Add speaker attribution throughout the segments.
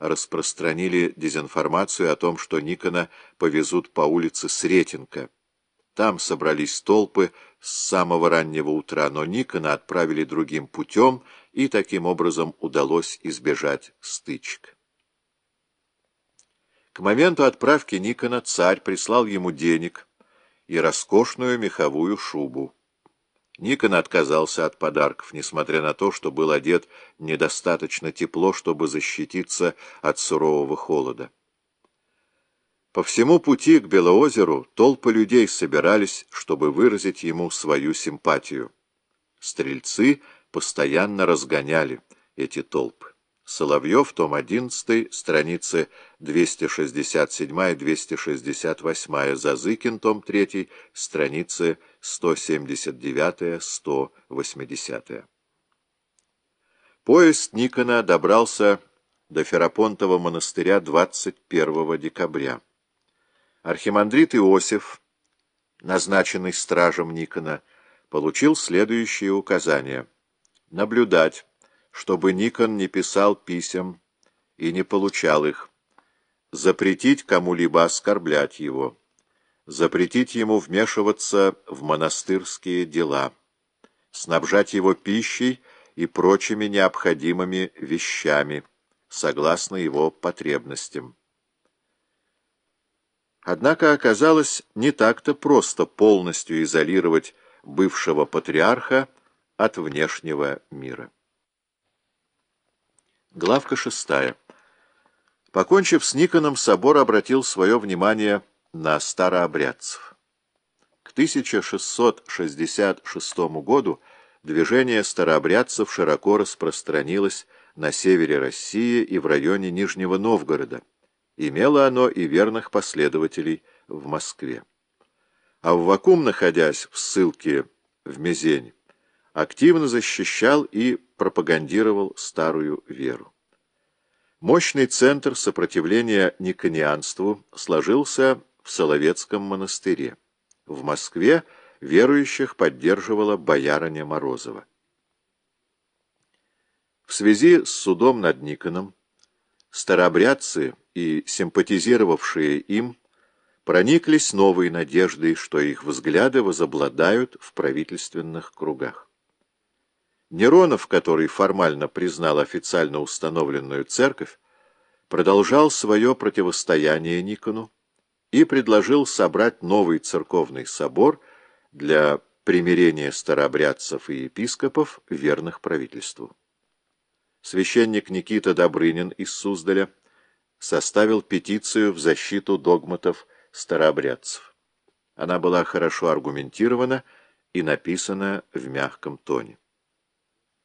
Speaker 1: распространили дезинформацию о том, что Никона повезут по улице Сретенка. Там собрались толпы с самого раннего утра, но Никона отправили другим путем, и таким образом удалось избежать стычек. К моменту отправки Никона царь прислал ему денег и роскошную меховую шубу. Никон отказался от подарков, несмотря на то, что был одет недостаточно тепло, чтобы защититься от сурового холода. По всему пути к Белоозеру толпы людей собирались, чтобы выразить ему свою симпатию. Стрельцы постоянно разгоняли эти толпы. Соловьев, том 11, страницы 267-268, Зазыкин, том 3, страницы 179-180. Поезд Никона добрался до Ферапонтова монастыря 21 декабря. Архимандрит Иосиф, назначенный стражем Никона, получил следующие указания. Наблюдать чтобы Никон не писал писем и не получал их, запретить кому-либо оскорблять его, запретить ему вмешиваться в монастырские дела, снабжать его пищей и прочими необходимыми вещами, согласно его потребностям. Однако оказалось не так-то просто полностью изолировать бывшего патриарха от внешнего мира. Главка шестая. Покончив с Никоном, собор обратил свое внимание на старообрядцев. К 1666 году движение старообрядцев широко распространилось на севере России и в районе Нижнего Новгорода. Имело оно и верных последователей в Москве. А Аввакум, находясь в ссылке в Мезень, активно защищал и пропагандировал старую веру. Мощный центр сопротивления никонианству сложился в Соловецком монастыре. В Москве верующих поддерживала боярыня Морозова. В связи с судом над Никоном старообрядцы и симпатизировавшие им прониклись новой надеждой, что их взгляды возобладают в правительственных кругах. Неронов, который формально признал официально установленную церковь, продолжал свое противостояние Никону и предложил собрать новый церковный собор для примирения старообрядцев и епископов, верных правительству. Священник Никита Добрынин из Суздаля составил петицию в защиту догматов старообрядцев. Она была хорошо аргументирована и написана в мягком тоне.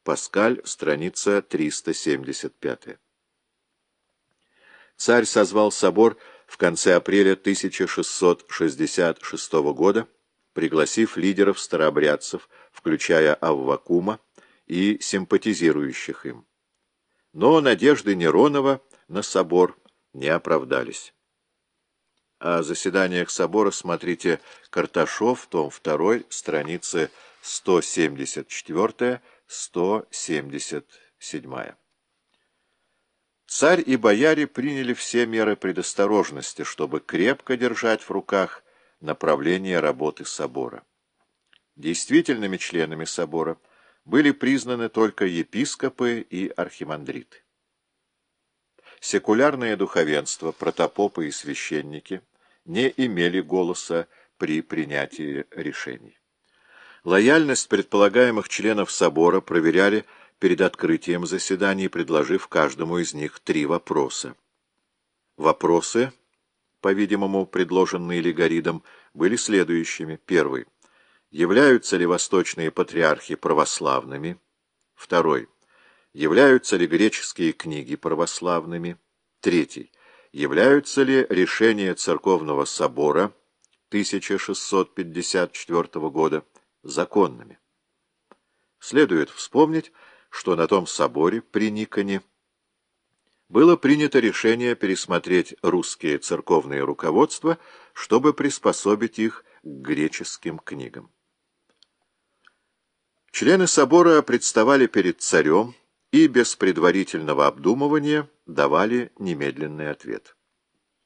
Speaker 1: Паскаль, страница 375. Царь созвал собор в конце апреля 1666 года, пригласив лидеров старообрядцев, включая Аввакума и симпатизирующих им. Но надежды Неронова на собор не оправдались. О заседаниях собора смотрите Карташов, том 2, страницы 174 177. Царь и бояре приняли все меры предосторожности, чтобы крепко держать в руках направление работы собора. Действительными членами собора были признаны только епископы и архимандриты. Секулярное духовенство, протопопы и священники не имели голоса при принятии решений. Лояльность предполагаемых членов собора проверяли перед открытием заседаний, предложив каждому из них три вопроса. Вопросы, по-видимому, предложенные Легоридом, были следующими. Первый. Являются ли восточные патриархи православными? Второй. Являются ли греческие книги православными? Третий. Являются ли решения Церковного собора 1654 года законными. Следует вспомнить, что на том соборе при Никоне было принято решение пересмотреть русские церковные руководства, чтобы приспособить их к греческим книгам. Члены собора представали перед царем и без предварительного обдумывания давали немедленный ответ.